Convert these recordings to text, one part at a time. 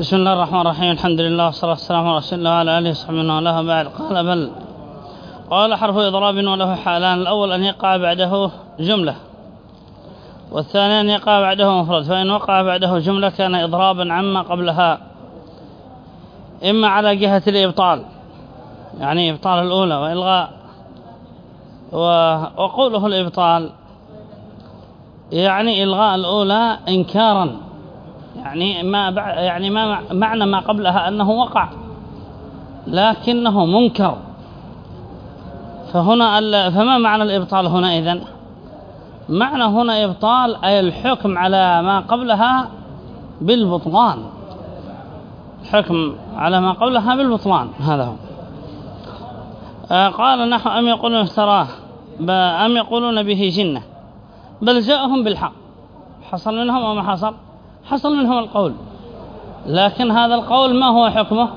بسم الله الرحمن الرحيم الحمد لله والصلاة والسلام على رسول الله وعلى آله وصحبه وله بعد قال بل قال حرف إضراب وله حالان الأول أن يقع بعده جملة والثاني أن يقع بعده مفرد فإن وقع بعده جملة كان إضرابا عما قبلها إما على جهة الإبطال يعني إبطال الأولى وإلغاء وقوله الإبطال يعني إلغاء الأولى إنكارا يعني ما يعني ما معنى ما قبلها أنه وقع لكنه منكر. فهنا فما معنى الإبطال هنا إذن؟ معنى هنا إبطال أي الحكم على ما قبلها بالبطلان. الحكم على ما قبلها بالبطلان هذا هو. آه، قال نحو أم يقولون افتراه أم يقولون به جنة بل جاءهم بالحق. حصل منهم وما حصل؟ حصل منهم القول. لكن هذا القول ما هو حكمه؟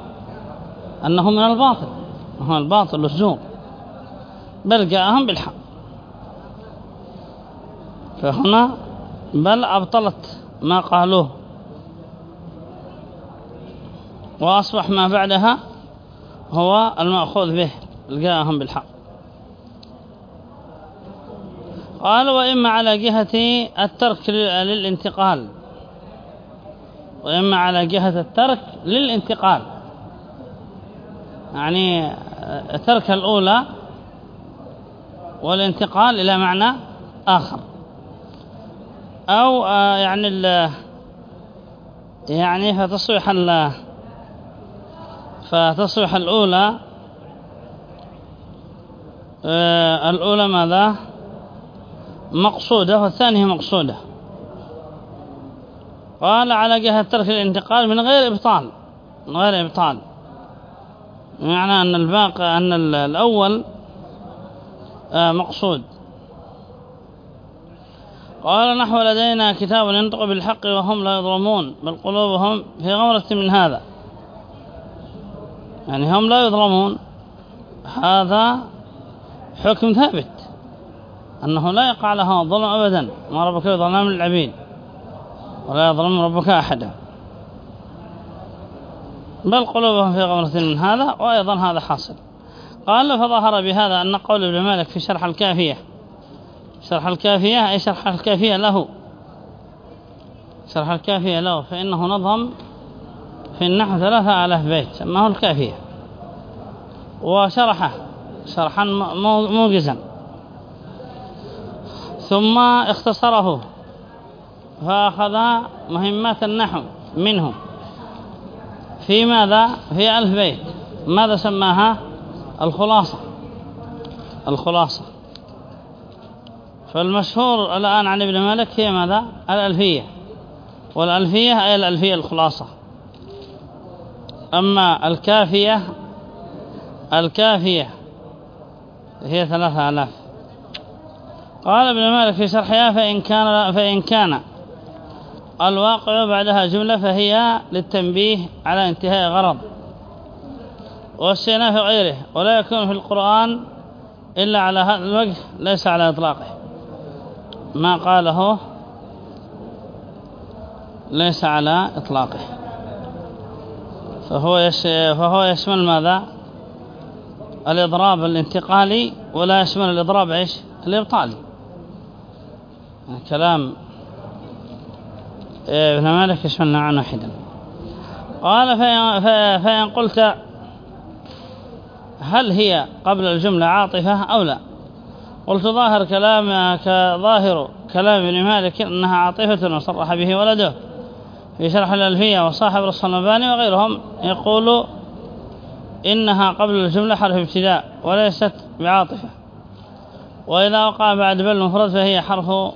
أنه من الباطل. هو الباطل الزور بل جاءهم بالحق. فهنا بل أبطلت ما قالوه. وأصبح ما بعدها هو المأخوذ به. جاءهم بالحق. قال وإما على جهة الترك للانتقال. وإما على جهة الترك للانتقال. يعني ترك الأولى والانتقال إلى معنى آخر. أو آه، يعني ال يعني فتصبح ال فتصبح الأولى آه، الأولى ماذا؟ مقصودة والثانية مقصودة. قال على جهة ترك الانتقال من غير إبطال من غير إبطال. معنى أن الباقي أن الأول آه، مقصود. قال نحو لدينا كتاب ينطق بالحق وهم لا يظلمون بل قلوبهم في غمرة من هذا. يعني هم لا يظلمون. هذا حكم ثابت. أنه لا يقع لها الظلم أبدا ما ربك يظلم للعبيد. ولا يظلم ربك أحدا. بل قلوبهم في غمرة من هذا وأيضا هذا حاصل. قال فظهر بهذا أن قول ابن مالك في شرح الكافية. شرح الكافية أي شرح الكافية له. شرح الكافية له فإنه نظم في النحو ثلاثة آلاف بيت سماه الكافية. وشرحه شرحا موجزا. ثم اختصره. فأخذ مهمات النحو منه في ماذا؟ في ألف بيت. ماذا سماها؟ الخلاصة. الخلاصة. فالمشهور الآن عن ابن مالك هي ماذا؟ الألفية. والألفية أي الألفية الخلاصة. أما الكافية الكافية هي ثلاثة آلاف. قال ابن مالك في شرحها فإن كان, فإن كان الواقع بعدها جملة فهي للتنبيه على انتهاء غرض. والسيناء في غيره ولا يكون في القرآن إلا على هذا الوجه ليس على إطلاقه. ما قاله ليس على إطلاقه. فهو فهو يشمل ماذا؟ الإضراب الانتقالي ولا يشمل الإضراب إيش؟ الإبطالي. كلام ابن مالك يشملنا عن واحدا قال فإن قلت هل هي قبل الجملة عاطفة أو لا؟ قلت ظاهر كلام كظاهر كلام ابن مالك أنها عاطفة وصرح به ولده. في شرح الألفية وصاحب المباني وغيرهم يقول إنها قبل الجملة حرف ابتداء وليست بعاطفة. وإذا وقع بعد بل مفرد فهي حرف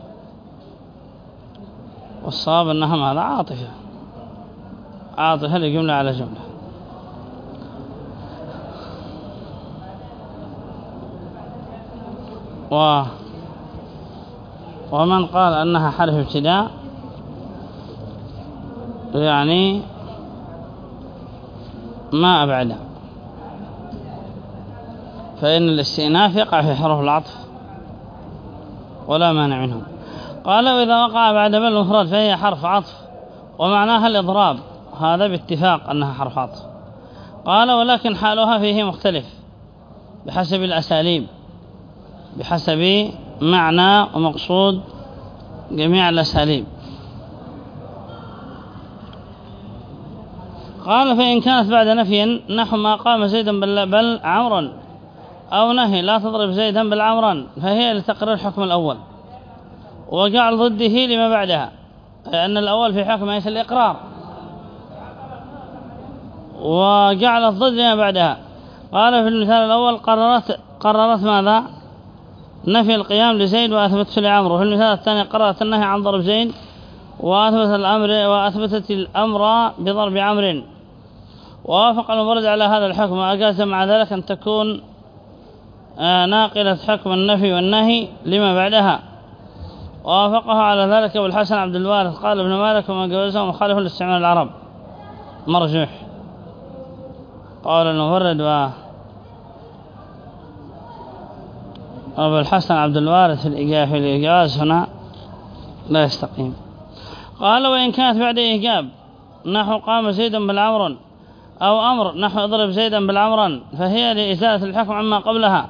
والصواب أنها ماذا عاطفة. عاطفة لجملة على جملة. و ومن قال أنها حرف ابتداء يعني ما أبعده فإن الاستئناف يقع في حروف العطف ولا مانع منه قال وإذا وقع بعد بل المفرد فهي حرف عطف ومعناها الإضراب. هذا باتفاق أنها حرف عطف. قال ولكن حالها فيه مختلف بحسب الأساليب بحسب معنى ومقصود جميع الأساليب. قال فإن كانت بعد نفي نحو ما قام زيدا بل, بل عمرا أو نهي لا تضرب زيدا بل عمرا فهي لتقرير الحكم الأول. وجعل ضده لما بعدها لأن الأول في حكم إيش؟ الإقرار. وجعل الضد لما بعدها. قال في المثال الأول قررت قررت ماذا؟ نفي القيام لزيد وأثبتت لعمر في المثال الثاني قررت النهي عن ضرب زيد وأثبت الأمر وأثبتت الأمر بضرب عمر ووافق المبرد على هذا الحكم. وأجاز مع ذلك أن تكون آه، ناقلة حكم النفي والنهي لما بعدها. ووافقه على ذلك أبو الحسن عبد الوارث. قال ابن مالك وما جوزه مخالف لاستعمال العرب. مرجوح. قال المبرد و أبو الحسن عبد الوارث في الإجاز هنا لا يستقيم. قال وإن كانت بعد إيجاب نحو قام زيد بالعمر أو أمر نحو اضرب زيدا بالعمرا فهي لإزالة الحكم عما قبلها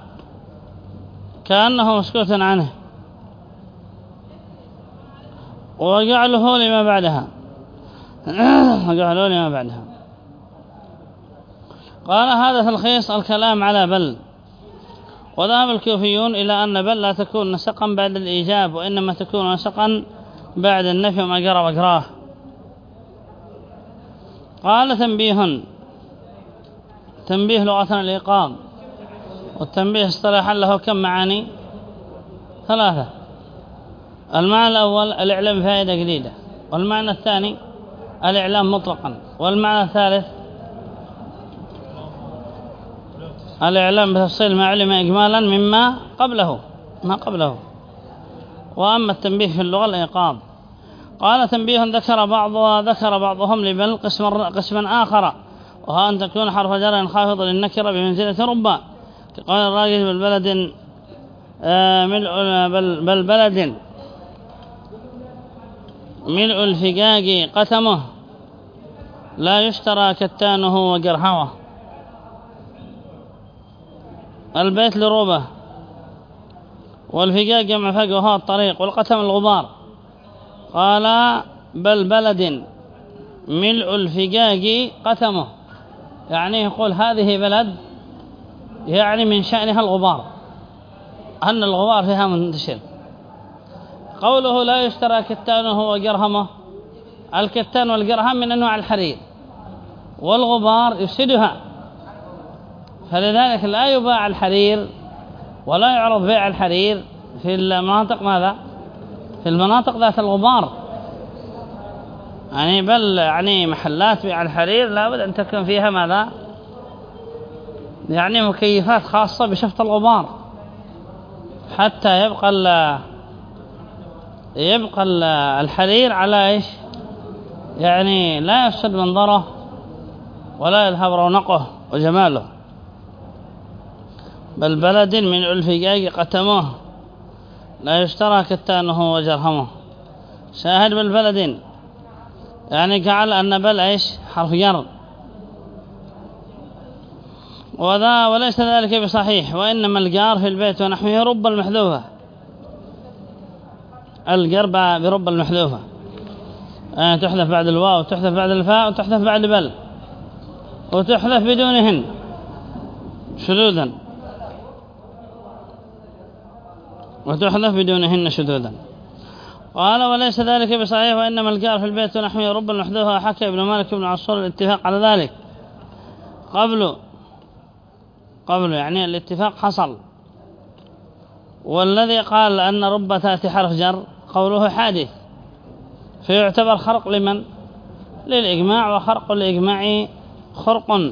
كأنه مسكوت عنه. وجعله لما بعدها. وجعله لما بعدها. قال هذا تلخيص الكلام على بل. وذهب الكوفيون إلى أن بل لا تكون نسقا بعد الإيجاب وإنما تكون نسقا بعد النفي وما جرى وقراه قال تنبيه. تنبيه لغة الإيقاظ. والتنبيه اصطلاحا له كم معاني؟ ثلاثة. المعنى الأول الإعلام فائدة جديدة والمعنى الثاني الإعلام مطلقا والمعنى الثالث الإعلام بتفصيل ما علم إجمالا مما قبله ما قبله. وأما التنبيه في اللغة الإيقاظ. قال تنبيه ذكر بعضها ذكر بعضهم لبل قسما, قسما آخر. وها أن تكون حرف جر خافض للنكرة بمنزلة ربا. كقول الراجل بالبلد آه، ملء بل, بل بلد. ملء الفقاق قتمه لا يشترى كتانه وقرحوه البيت لروبة والفقاق جمع فقه الطريق والقتم الغبار. قال بل بلد ملء الفقاق قتمه يعني يقول هذه بلد يعني من شأنها الغبار أن الغبار فيها منتشر. قوله لا يشترى كتانه وجرهمه الكتان والجرهم من أنواع الحرير والغبار يفسدها. فلذلك لا يباع الحرير ولا يعرض بيع الحرير في المناطق ماذا؟ في المناطق ذات الغبار. يعني بل يعني محلات بيع الحرير لابد أن تكون فيها ماذا؟ يعني مكيفات خاصة بشفط الغبار. حتى يبقى يبقى الحرير على إيش؟ يعني لا يفسد منظره ولا يذهب رونقه وجماله. بل بلد من الفجاج قتموه. لا يشترى كتانه وجرهمه. شاهد بالبلد. يعني جعل أن بل إيش؟ حرف جر. وذا وليس ذلك بصحيح. وإنما الجار في البيت ونحوه رب المحذوفة. الجر برب المحذوفة. آه تحذف بعد الواو وتحذف بعد الفاء وتحذف بعد بل. وتحذف بدونهن. شذوذا. وتحذف بدونهن شذوذا. قال وليس ذلك بصحيح وإنما الجار في البيت ونحوه رب المحذوفة حكى ابن مالك بن عصور الاتفاق على ذلك. قبل قبل يعني الاتفاق حصل. والذي قال أن رب تأتي حرف جر قوله حادث فيعتبر خرق لمن؟ للإجماع وخرق الإجماع خرق.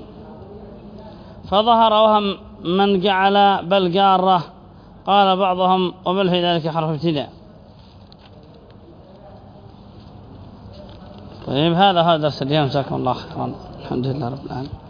فظهر وهم من جعل بل جارة قال بعضهم وبل في ذلك حرف ابتداء. طيب هذا هذا درس اليوم جزاكم الله خيرا. الحمد لله رب العالمين.